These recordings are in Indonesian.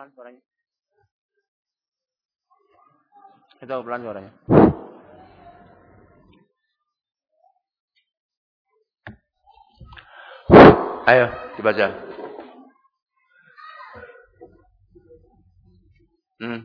Pelan suaranya. Itu pelan suaranya. Ayo, dibaca. Hmm,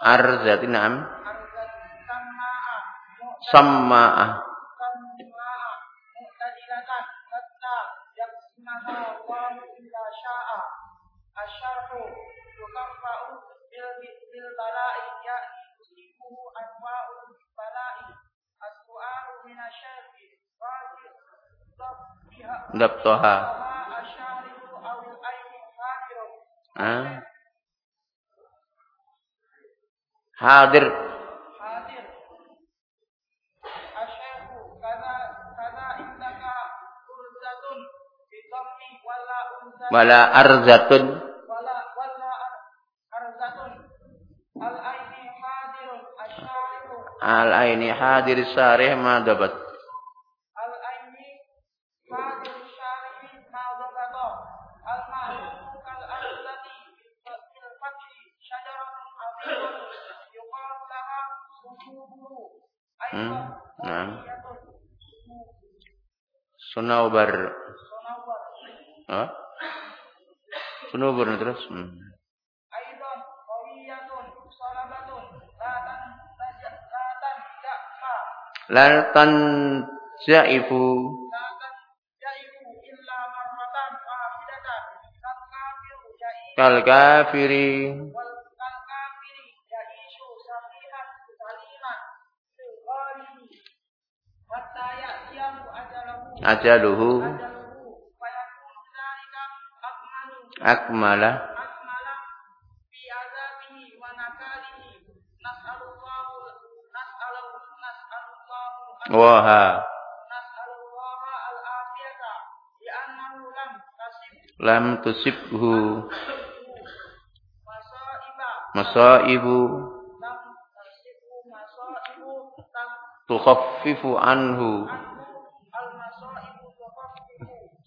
Arzati na'am. Sama'ah. Dabtoha. Hadir. Hadir. Urzatun bi dhammi wala urzatun. Wala arzatun. Wala wala arzatun. Al aini hadirun asyaihu. Al aini hadir syarih ma dabat. Sunaubar. Hah? Sunaubar terus. Hmm. Latan jaifu kal kafiri ajaluhu. Akmala. Waha. Lam tusibhu. Masaibu. Tukhaffifu anhu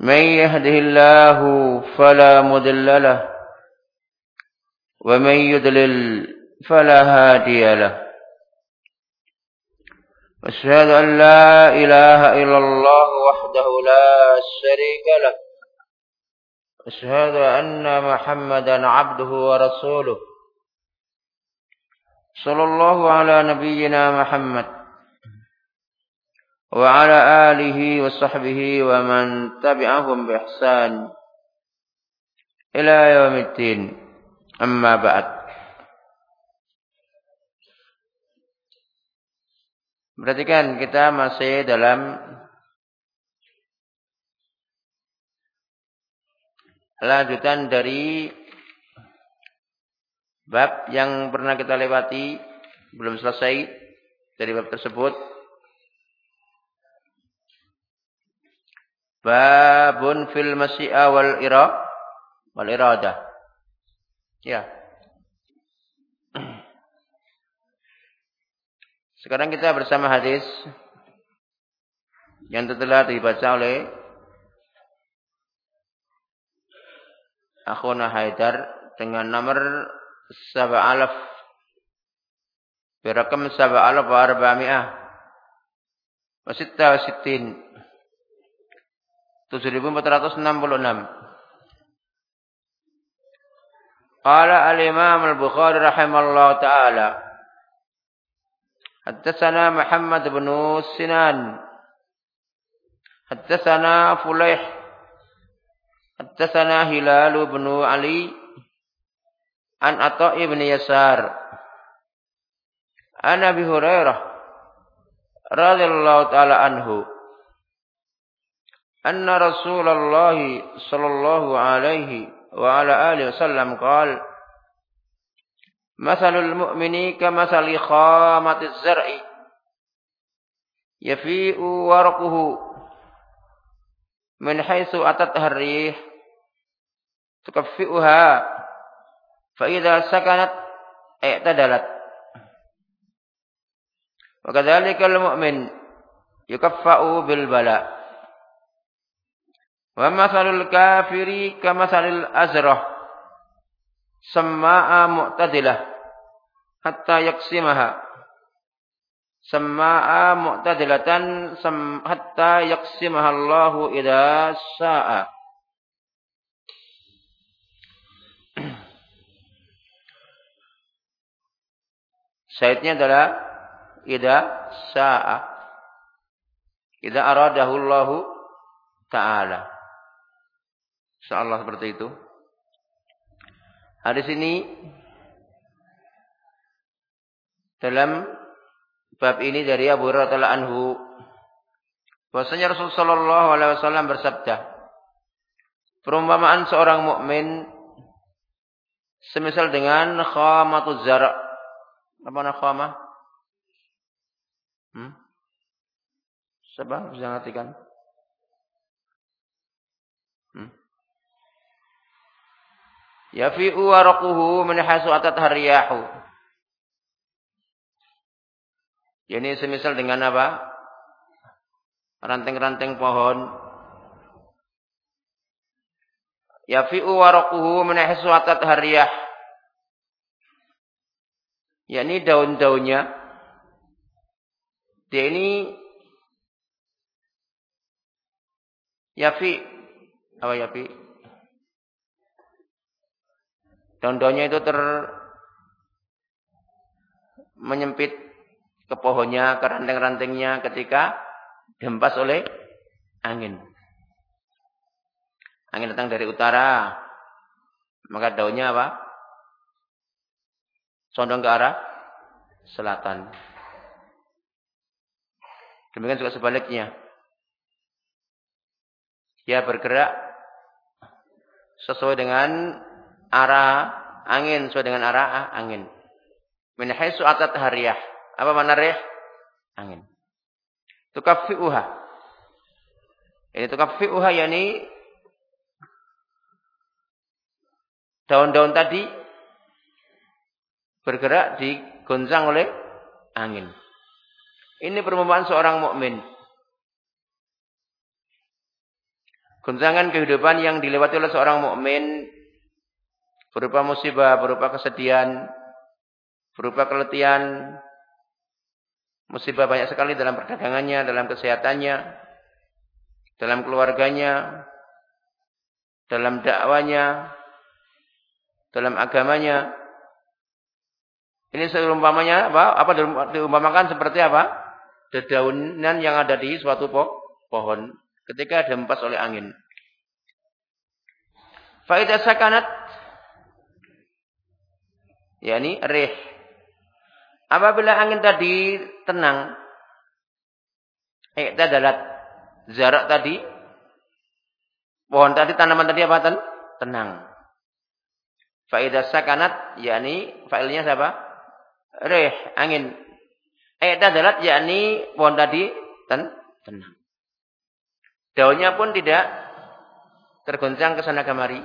من يهده الله فلا مضل له ومن يضلل فلا هادي له. أشهد أن لا إله إلا الله وحده لا شريك له. أشهد أن محمدا عبده ورسوله. صلى الله على نبينا محمد. وعلى آله وصحبه ومن تبعهم بإحسان إلى يوم الدين أما بعد Perhatikan kita masih dalam lanjutan dari bab yang pernah kita lewati belum selesai dari bab tersebut Babun fil masyi'a wal ira wal iradah. Ya. Sekarang kita bersama hadis yang telah dibaca oleh Akhuna Haidar dengan nomor Sab'alaf Birakam Sab'alaf wa Arba'mi'ah Wasitta wasittin 7466. Qala al-Imam al-Bukhari rahimallahu taala Haddatsana Muhammad bin Sinan Haddatsana Fulaih Haddatsana Hilal bin Ali An Atha ibn Yasar An Abi Hurairah radhiyallahu taala anhu أن رسول الله صلى الله عليه وعلى آله وسلم قال مثل المؤمن كمثل خامة الزرع يفيء ورقه من حيث أتتها الريح تكفئها فإذا سكنت اعتدلت. وكذلك المؤمن يكفأ بالبلاء. Wa masalul kafiri kamasalil azrah. Sama'a mu'tadilah. Hatta yaksimaha. Sama'a mu'tadilatan hatta yaksimaha Allahu idha sa'a. Saidnya adalah idha sa'a. Idha aradahu Allahu ta'ala. Insyaallah seperti itu. Hadis ini dalam bab ini dari Abu Hurairah anhu bahwasanya Rasulullah sallallahu alaihi wasallam bersabda perumpamaan seorang mukmin semisal dengan khamatuz zara apa nama khamah hmm? Siapa bisa ngartikan? Yafi'u waraquhu min atat hariyahu. Ini semisal dengan apa? Ranting-ranting pohon. Yafi'u waraquhu min atat hariyah. Yakni daun-daunnya. Dia ini yafi apa yafi? Daun-daunnya itu ter menyempit ke pohonnya, ke ranting-rantingnya ketika dihempas oleh angin. Angin datang dari utara, maka daunnya apa? Condong ke arah selatan. Demikian juga sebaliknya. Dia bergerak sesuai dengan arah angin sesuai dengan arah angin. Min haitsu atat hariyah. Apa mana rih? Angin. Tukaffi'uha. Ini tukaffi'uha yakni daun-daun tadi bergerak digoncang oleh angin. Ini perumpamaan seorang mukmin. Goncangan kehidupan yang dilewati oleh seorang mukmin berupa musibah, berupa kesedihan, berupa keletihan, musibah banyak sekali dalam perdagangannya, dalam kesehatannya, dalam keluarganya, dalam dakwanya, dalam agamanya. Ini seumpamanya apa? Apa diumpamakan seperti apa? dedaunan yang ada di suatu po pohon ketika dihempas oleh angin. Faidah sakanat yakni rih. Apabila angin tadi tenang, dalat zarak tadi pohon tadi tanaman tadi apa ten? tenang. Faidah sakanat yakni failnya siapa? Rih, angin. dalat yakni pohon tadi ten? tenang. Daunnya pun tidak tergoncang ke sana kemari.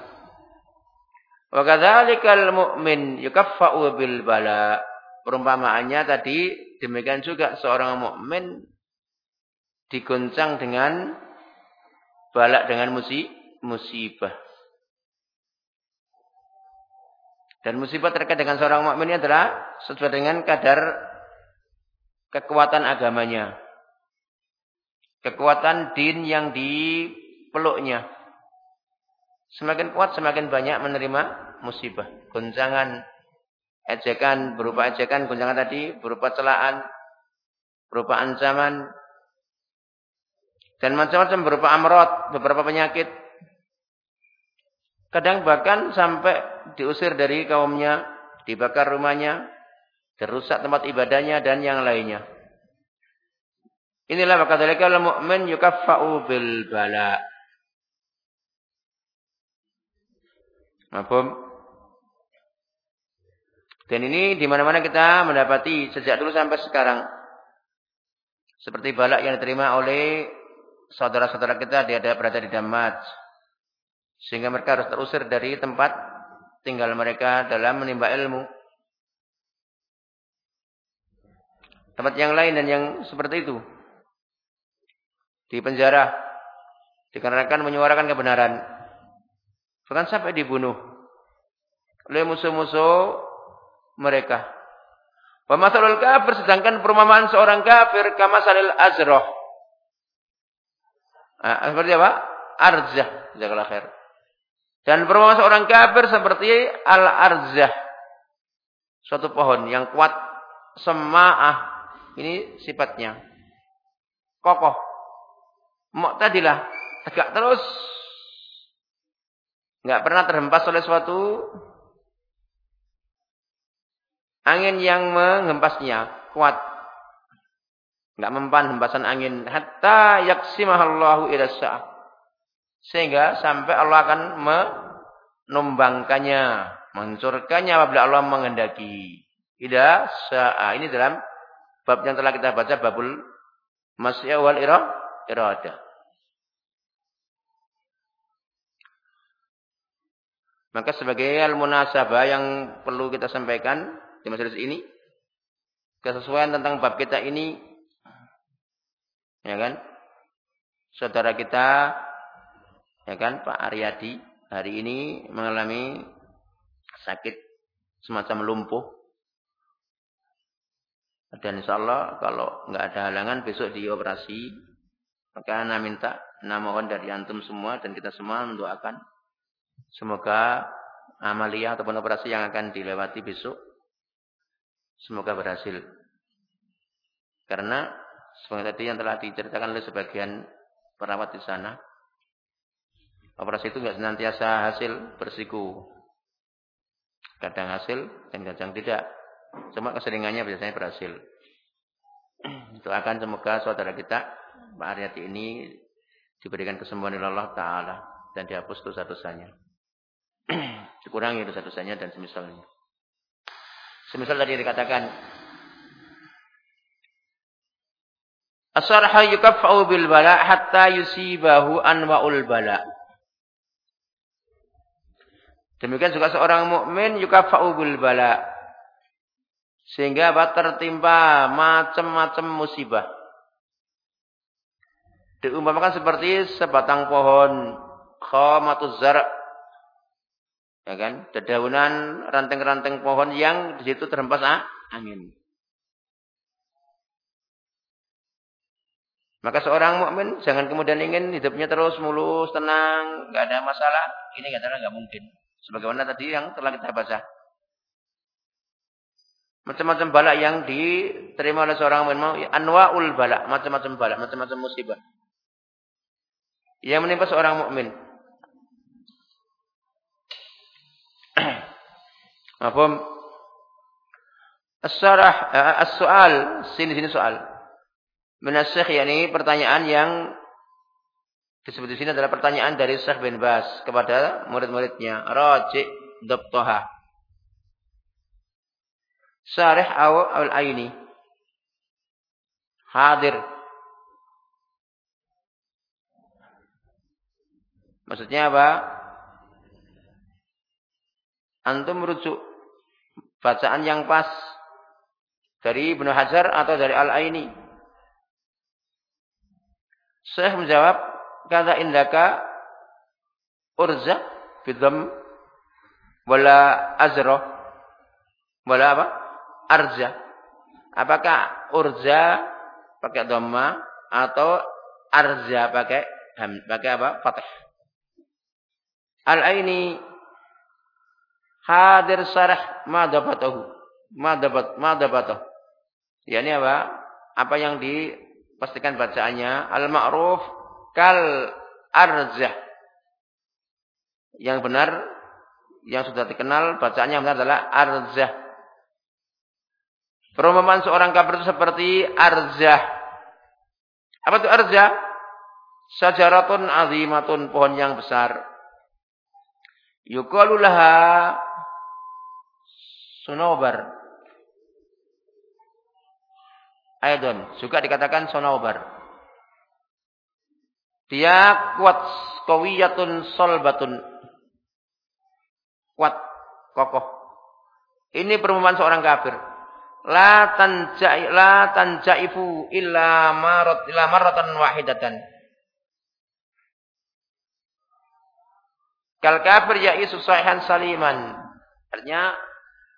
Wa kadzalikal mu'min yukaffa'u bil bala. Perumpamaannya tadi demikian juga seorang mukmin digoncang dengan balak dengan musibah. Dan musibah terkait dengan seorang mukmin adalah sesuai dengan kadar kekuatan agamanya. Kekuatan din yang dipeluknya. Semakin kuat, semakin banyak menerima musibah. Goncangan, ejekan, berupa ejekan, goncangan tadi, berupa celaan, berupa ancaman, dan macam-macam berupa amrot, beberapa penyakit. Kadang bahkan sampai diusir dari kaumnya, dibakar rumahnya, terusak tempat ibadahnya, dan yang lainnya. Inilah maka dari kalau mukmin yukaffa'u bil bala. Mafhum? Dan ini di mana-mana kita mendapati sejak dulu sampai sekarang. Seperti balak yang diterima oleh saudara-saudara kita di ada berada di Damat. Sehingga mereka harus terusir dari tempat tinggal mereka dalam menimba ilmu. Tempat yang lain dan yang seperti itu. Di penjara. Dikarenakan menyuarakan kebenaran. Bahkan sampai dibunuh oleh musuh-musuh mereka. Pemasalul kafir sedangkan perumpamaan seorang kafir kamasalil azroh. Nah, seperti apa? Arzah. Jazakallah khair. Dan perumpamaan seorang kafir seperti al-arzah. Suatu pohon yang kuat semaah. Ini sifatnya. Kokoh. Mu'tadilah. Tegak terus Enggak pernah terhempas oleh suatu angin yang menghempasnya kuat. Enggak mempan hempasan angin hatta yaksimahallahu ila sa'ah. Sehingga sampai Allah akan menumbangkannya, menghancurkannya apabila Allah menghendaki. Ila sa'ah. Ini dalam bab yang telah kita baca babul masya wal iradah. Maka sebagai al-munasabah yang perlu kita sampaikan di majelis ini, kesesuaian tentang bab kita ini, ya kan? Saudara kita, ya kan, Pak Aryadi, hari ini mengalami sakit semacam lumpuh. Dan insya Allah kalau nggak ada halangan besok dioperasi, maka Anda minta nama dari antum semua dan kita semua mendoakan Semoga amalia ataupun operasi yang akan dilewati besok semoga berhasil. Karena seperti tadi yang telah diceritakan oleh sebagian perawat di sana, operasi itu nggak senantiasa hasil bersiku. Kadang hasil dan kadang tidak. Cuma keseringannya biasanya berhasil. Itu akan semoga saudara kita Pak Aryati ini diberikan kesembuhan oleh Allah Ta'ala dan dihapus dosa-dosanya. Dikurangi dosa-dosanya dan semisalnya. Semisal tadi dikatakan Asarha yukaffa'u bil bala hatta yusibahu anwa'ul bala. Demikian juga seorang mukmin yukaffa'u bil bala. Sehingga tertimpa macam-macam musibah. Diumpamakan seperti sebatang pohon khamatuz zar' Ya kan? Dedaunan ranting-ranting pohon yang di situ terhempas angin. Maka seorang mukmin jangan kemudian ingin hidupnya terus mulus, tenang, nggak ada masalah. Ini katakan nggak mungkin. Sebagaimana tadi yang telah kita baca. Macam-macam bala yang diterima oleh seorang mukmin. Anwaul bala, macam-macam bala, macam-macam musibah. Yang menimpa seorang mukmin. Apa? As-sarah, eh, as-soal, sini-sini soal. Menasih yakni pertanyaan yang disebut di sini adalah pertanyaan dari Syekh bin Bas kepada murid-muridnya. Raji' dabtaha. Sarih aw al-aini. Hadir. Maksudnya apa? Antum merujuk bacaan yang pas dari Ibnu Hajar atau dari Al-Aini. Syekh menjawab, kata indaka urza bidham wala azra wala apa? Arza. Apakah urza pakai dhamma atau arza pakai pakai apa? Fathah. Al-Aini hadir sarah madabatahu. Madabat madabatahu. Ya ini apa? Apa yang dipastikan bacaannya al-ma'ruf kal arzah. Yang benar yang sudah dikenal bacaannya benar adalah arzah. Perumpamaan seorang kafir itu seperti arzah. Apa itu arzah? Sajaratun azimatun, pohon yang besar. Yukalu laha sunobar. Aidon. Juga dikatakan sonobar. Dia kuat. Kawiyatun solbatun. Kuat. Kokoh. Ini perumpamaan seorang kafir. La tanja'i la tanja'ifu illa marat illa maratan wahidatan. Kal kafir ya'isu sahihan saliman. Artinya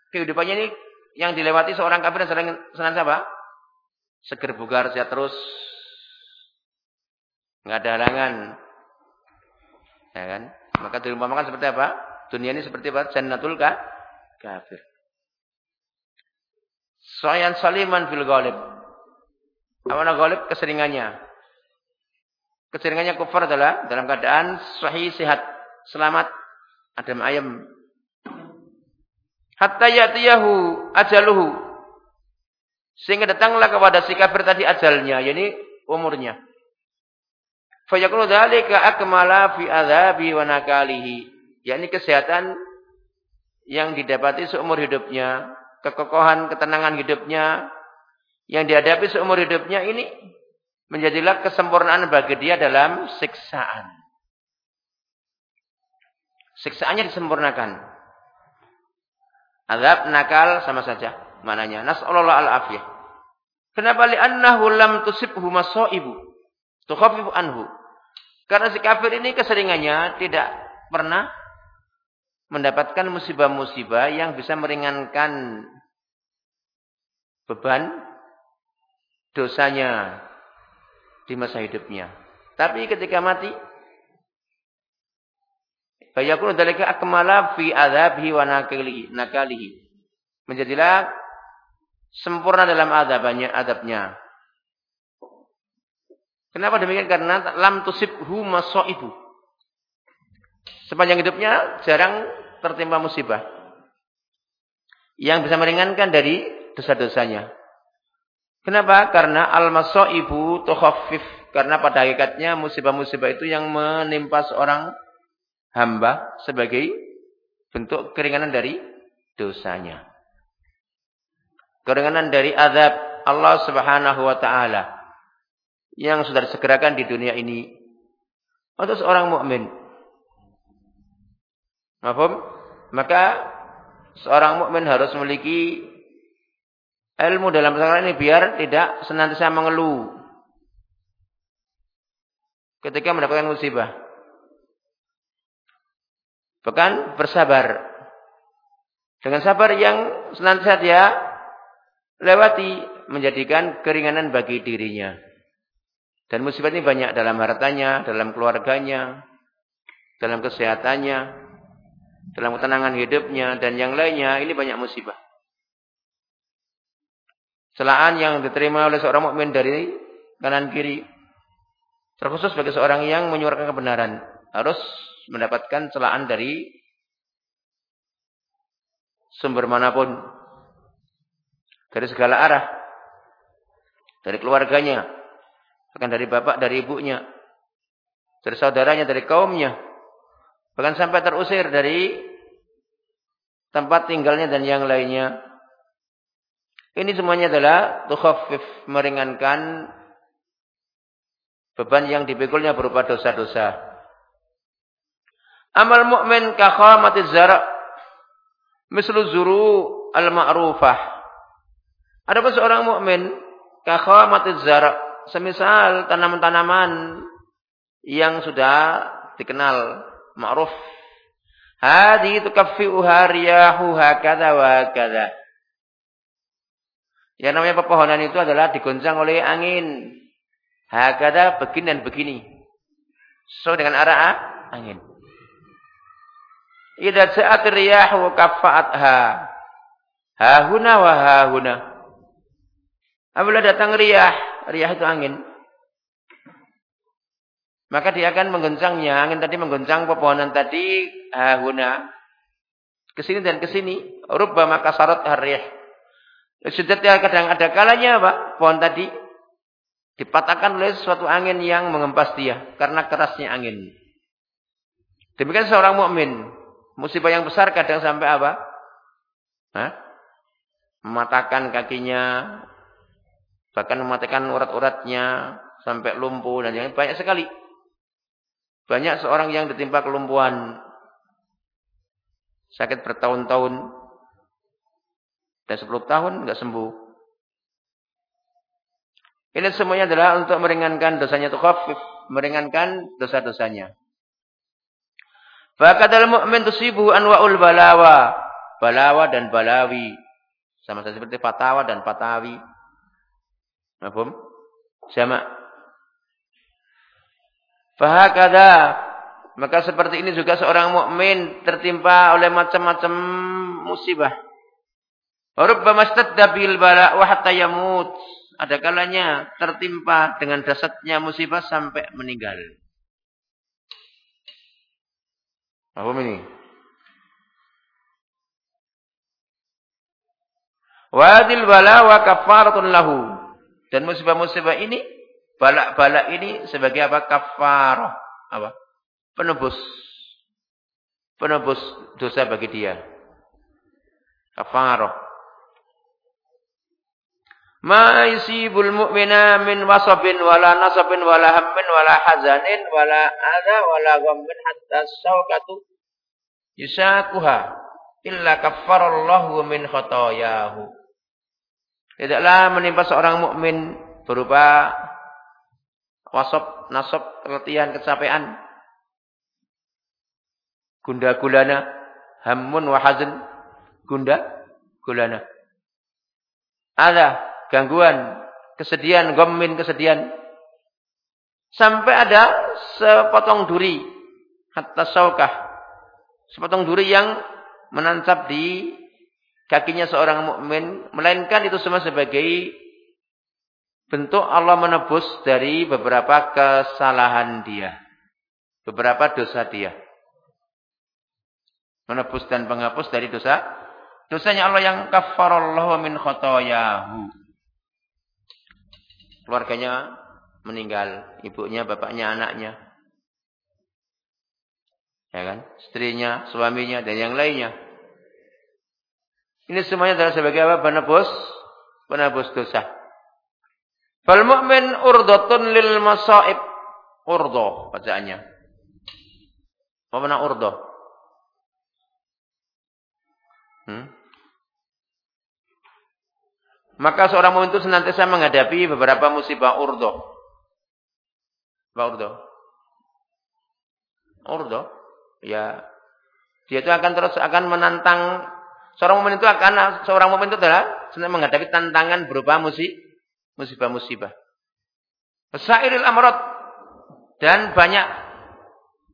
kehidupannya ini yang dilewati seorang kafir senang senang apa? Seger bugar sehat terus. Enggak ada halangan. Ya kan? Maka diumpamakan seperti apa? Dunia ini seperti apa? Jannatul ka? kafir. Sayan saliman fil ghalib. Awana ghalib keseringannya. Keseringannya kufar adalah dalam keadaan sahih sehat, selamat, adem ayam. Hatta yatiyahu ajaluhu sehingga datanglah kepada si kafir tadi ajalnya, yakni umurnya. Fayakunu dzalika akmala fi adzabi wa nakalihi. Yakni kesehatan yang didapati seumur hidupnya, kekokohan, ketenangan hidupnya yang dihadapi seumur hidupnya ini menjadilah kesempurnaan bagi dia dalam siksaan. Siksaannya disempurnakan. Azab nakal sama saja mananya. Nas'alullah al-afiyah. Kenapa li'annahu lam tusibhu masaibu. Tukhafifu anhu. Karena si kafir ini keseringannya tidak pernah mendapatkan musibah-musibah yang bisa meringankan beban dosanya di masa hidupnya. Tapi ketika mati, bayakun dalika akmala fi adzabihi wa nakalihi. Menjadilah sempurna dalam adabnya, adabnya. Kenapa demikian? Karena lam tusibhu masaibu. Sepanjang hidupnya jarang tertimpa musibah. Yang bisa meringankan dari dosa-dosanya. Kenapa? Karena al-masaibu tukhaffif. Karena pada hakikatnya musibah-musibah itu yang menimpa seorang hamba sebagai bentuk keringanan dari dosanya keringanan dari azab Allah Subhanahu wa taala yang sudah disegerakan di dunia ini untuk seorang mukmin. Maka seorang mukmin harus memiliki ilmu dalam perkara ini biar tidak senantiasa mengeluh ketika mendapatkan musibah. Bahkan bersabar. Dengan sabar yang senantiasa dia lewati menjadikan keringanan bagi dirinya. Dan musibah ini banyak dalam hartanya, dalam keluarganya, dalam kesehatannya, dalam ketenangan hidupnya, dan yang lainnya. Ini banyak musibah. celaan yang diterima oleh seorang mukmin dari kanan kiri. Terkhusus bagi seorang yang menyuarakan kebenaran harus mendapatkan celaan dari sumber mana pun. Dari segala arah. Dari keluarganya. Bahkan dari bapak dari ibunya. Dari saudaranya dari kaumnya. Bahkan sampai terusir dari tempat tinggalnya dan yang lainnya. Ini semuanya adalah tukhaffif meringankan beban yang dipikulnya berupa dosa-dosa. Amal mukmin ka khamatiz zara' mislu zuru al-ma'rufah. Adapun seorang mukmin ka khamatiz zara' semisal tanaman-tanaman yang sudah dikenal ma'ruf. Hadi tukaffi'uha riyahu hakadha wa hakadha. Yang namanya pepohonan itu adalah digoncang oleh angin. Hakada begini dan begini. So dengan arah angin. Idza sa'at riyahu kafa'atha. Hahuna wa hahuna. Apabila datang riyah, riyah itu angin. Maka dia akan menggoncangnya. Angin tadi menggoncang pepohonan tadi hahuna. Ke sini dan ke sini. Rubba maka sarat harriyah. Sudah kadang ada kalanya Pak, pohon tadi dipatahkan oleh suatu angin yang mengempas dia karena kerasnya angin. Demikian seorang mukmin, musibah yang besar kadang sampai apa? Hah? Mematahkan kakinya, bahkan mematikan urat-uratnya sampai lumpuh dan yang banyak sekali. Banyak seorang yang ditimpa kelumpuhan, sakit bertahun-tahun, dan 10 tahun enggak sembuh. Ini semuanya adalah untuk meringankan dosanya itu khafif, meringankan dosa-dosanya. Fakadal mu'min tusibu anwa'ul balawa, balawa dan balawi. Sama saja seperti fatawa dan fatawi. Mahfum? Sama. Fahakada maka seperti ini juga seorang mukmin tertimpa oleh macam-macam musibah. Rubbama stadda bil bala wa hatta yamut. Ada kalanya tertimpa dengan dasarnya musibah sampai meninggal. Apa ini? Wadil bala wa kafaratun lahu. Dan musibah-musibah ini, balak-balak ini sebagai apa? Kafarah. Apa? Penebus. Penebus dosa bagi dia. Kafarah. Ma yusibul mu'mina min wasabin wala nasabin wala hammin wala hazanin wala adha wala ghammin hatta sawkatu yusakuha illa kaffarallahu min khotoyahu. Tidaklah menimpa seorang mukmin berupa wasab, nasab, keletihan, kecapean, gunda gulana, hammun wa hazan, gunda gulana. Ada gangguan, kesedihan, gomin kesedihan. Sampai ada sepotong duri, hatta saukah. Sepotong duri yang menancap di kakinya seorang mukmin, melainkan itu semua sebagai bentuk Allah menebus dari beberapa kesalahan dia. Beberapa dosa dia. Menebus dan penghapus dari dosa. Dosanya Allah yang kafarallahu min khotoyahu keluarganya meninggal, ibunya, bapaknya, anaknya. Ya kan? Istrinya, suaminya dan yang lainnya. Ini semuanya adalah sebagai apa? Penebus, penebus dosa. Fal mu'min urdatun lil masaib. Urdo bacaannya. Apa mana urdo? Hmm? Maka seorang mukmin itu senantiasa menghadapi beberapa musibah urdo. Apa urdo? Urdo. Ya. Dia itu akan terus akan menantang seorang mukmin itu akan seorang mukmin itu adalah senang menghadapi tantangan berupa musibah musibah-musibah. Sairil amrad dan banyak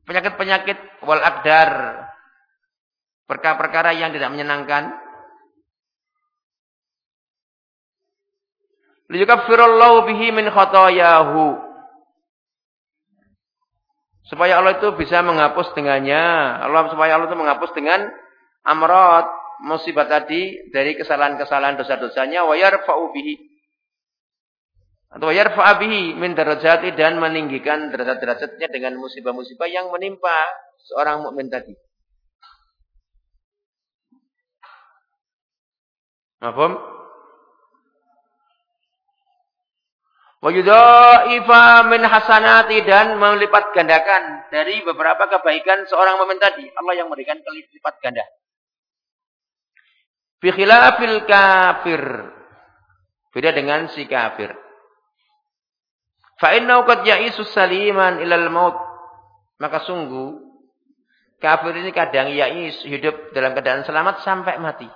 penyakit-penyakit wal akdar perkara-perkara yang tidak menyenangkan Liyukaffirallahu bihi min khotoyahu. Supaya Allah itu bisa menghapus dengannya. Allah supaya Allah itu menghapus dengan amrot musibah tadi dari kesalahan-kesalahan dosa-dosanya wa yarfa'u bihi. Atau yarfa'a bihi min darajati dan meninggikan derajat-derajatnya dengan musibah-musibah yang menimpa seorang mukmin tadi. Mahfum? Wa yudha'ifa min hasanati dan melipat gandakan dari beberapa kebaikan seorang mukmin tadi. Allah yang memberikan kelipat ganda. Fi khilafil kafir. Beda dengan si kafir. Fa innahu qad ya'isu saliman ilal maut. Maka sungguh kafir ini kadang ya'is hidup dalam keadaan selamat sampai mati.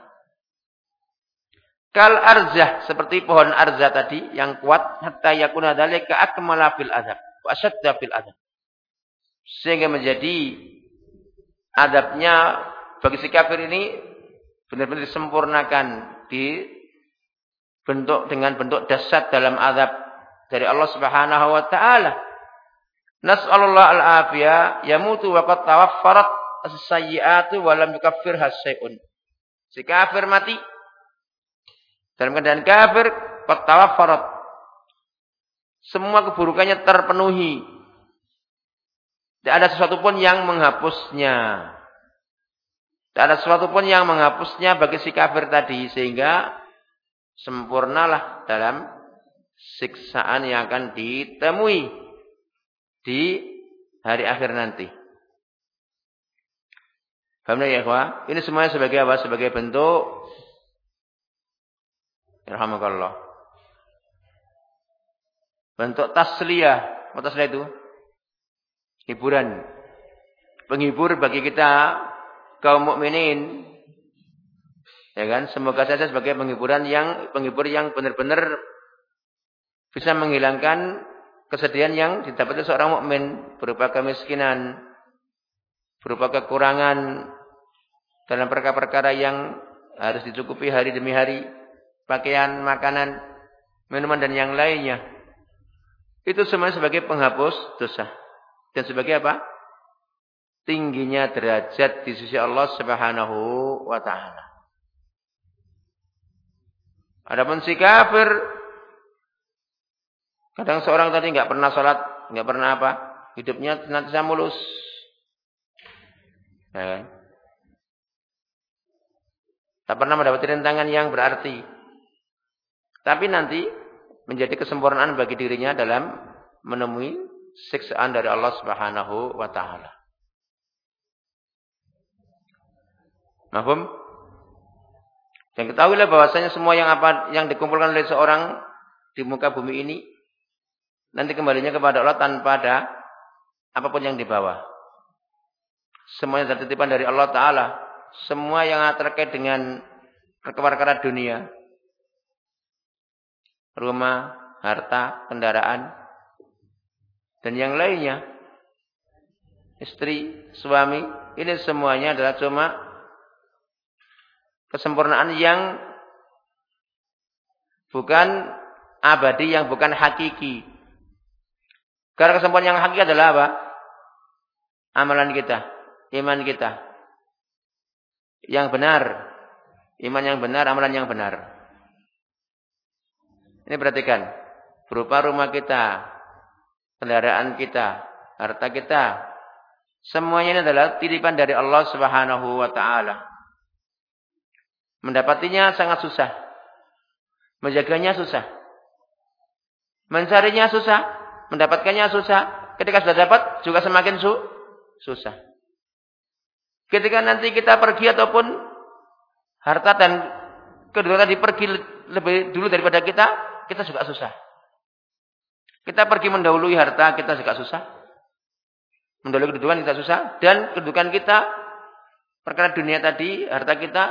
Kal arzah seperti pohon arzah tadi yang kuat hatta yakuna dzalika akmala fil adab wa asyadda fil adab. Sehingga menjadi adabnya bagi si kafir ini benar-benar disempurnakan di bentuk dengan bentuk dasar dalam adab dari Allah Subhanahu wa taala. Nas'alullah al-afiyah yamutu wa qad tawaffarat as-sayyi'atu wa lam yukaffir hasyai'un. Si kafir mati dalam keadaan kafir, farat. Semua keburukannya terpenuhi. Tidak ada sesuatu pun yang menghapusnya. Tidak ada sesuatu pun yang menghapusnya bagi si kafir tadi. Sehingga sempurnalah dalam siksaan yang akan ditemui di hari akhir nanti. Paham ya, Ini semuanya sebagai apa? Sebagai bentuk Alhamdulillah. Bentuk tasliyah. Apa tasliyah itu? Hiburan. Penghibur bagi kita kaum mukminin. Ya kan? Semoga saja sebagai penghiburan yang penghibur yang benar-benar bisa menghilangkan kesedihan yang didapati seorang mukmin berupa kemiskinan, berupa kekurangan dalam perkara-perkara yang harus dicukupi hari demi hari pakaian, makanan, minuman dan yang lainnya. Itu semua sebagai penghapus dosa. Dan sebagai apa? Tingginya derajat di sisi Allah Subhanahu wa taala. Adapun si kafir kadang seorang tadi nggak pernah sholat, nggak pernah apa, hidupnya nanti mulus. Ya kan? Tak pernah mendapati rintangan yang berarti. Tapi nanti menjadi kesempurnaan bagi dirinya dalam menemui siksaan dari Allah Subhanahu wa taala. Mahfum? Dan ketahuilah bahwasanya semua yang apa yang dikumpulkan oleh seorang di muka bumi ini nanti kembalinya kepada Allah tanpa ada apa pun yang dibawa. Semuanya titipan dari Allah taala. Semua yang terkait dengan perkara-perkara dunia rumah, harta, kendaraan, dan yang lainnya. Istri, suami, ini semuanya adalah cuma kesempurnaan yang bukan abadi, yang bukan hakiki. Karena kesempurnaan yang hakiki adalah apa? Amalan kita, iman kita. Yang benar. Iman yang benar, amalan yang benar. Ini perhatikan. Berupa rumah kita, kendaraan kita, harta kita. Semuanya ini adalah titipan dari Allah Subhanahu wa taala. Mendapatinya sangat susah. Menjaganya susah. Mencarinya susah, mendapatkannya susah. Ketika sudah dapat juga semakin su susah. Ketika nanti kita pergi ataupun harta dan kedua tadi pergi lebih dulu daripada kita, kita juga susah. Kita pergi mendahului harta, kita juga susah. Mendahului kedudukan kita susah. Dan kedudukan kita, perkara dunia tadi, harta kita,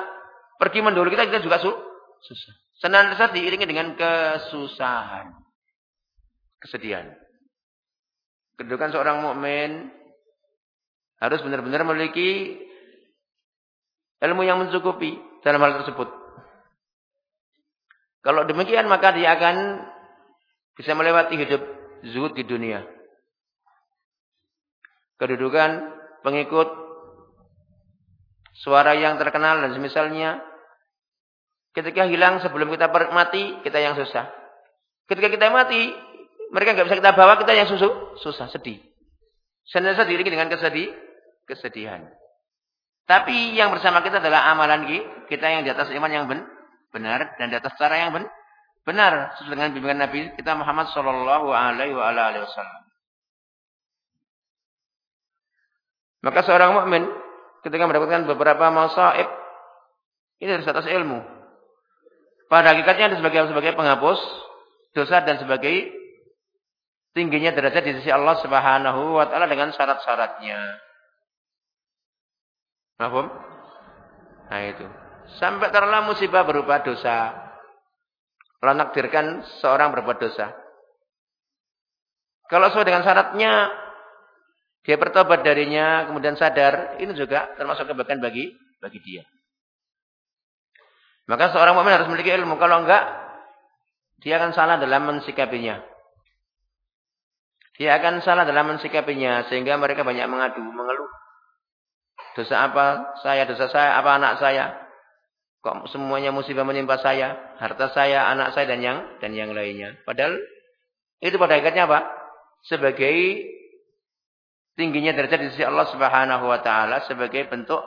pergi mendahului kita, kita juga su susah. Senantiasa diiringi dengan kesusahan. Kesedihan. Kedudukan seorang mukmin harus benar-benar memiliki ilmu yang mencukupi dalam hal tersebut. Kalau demikian maka dia akan bisa melewati hidup zuhud di dunia. Kedudukan pengikut suara yang terkenal dan semisalnya ketika hilang sebelum kita mati kita yang susah. Ketika kita mati mereka nggak bisa kita bawa kita yang susu susah sedih. Sendiri sendiri dengan kesedih kesedihan. Tapi yang bersama kita adalah amalan kita yang di atas iman yang benar dan di atas cara yang benar sesuai dengan bimbingan Nabi kita Muhammad sallallahu alaihi wasallam. Maka seorang mukmin ketika mendapatkan beberapa masaib ini dari atas ilmu. Pada hakikatnya ada sebagai sebagai penghapus dosa dan sebagai tingginya derajat di sisi Allah Subhanahu wa taala dengan syarat-syaratnya. Nah itu. Sampai terlalu musibah berupa dosa. Allah nakdirkan seorang berbuat dosa. Kalau sesuai dengan syaratnya, dia bertobat darinya, kemudian sadar, ini juga termasuk kebaikan bagi bagi dia. Maka seorang mukmin harus memiliki ilmu. Kalau enggak, dia akan salah dalam mensikapinya. Dia akan salah dalam mensikapinya sehingga mereka banyak mengadu, mengeluh. Dosa apa saya, dosa saya, apa anak saya. Kok semuanya musibah menimpa saya, harta saya, anak saya dan yang dan yang lainnya. Padahal itu pada akhirnya apa? Sebagai tingginya derajat di sisi Allah Subhanahu wa taala sebagai bentuk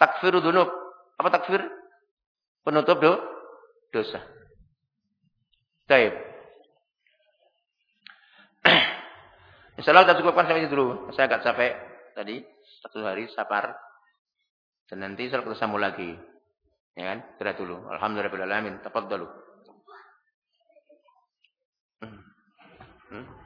takfir dunub. Apa takfir? Penutup do, dosa. Baik. Insyaallah kita cukupkan sampai dulu. Saya agak capek tadi satu hari sapar. Dan nanti saya ketemu lagi. Ya kan? Sudah dulu. Alhamdulillah. Tafaddalu. Hmm. Hmm?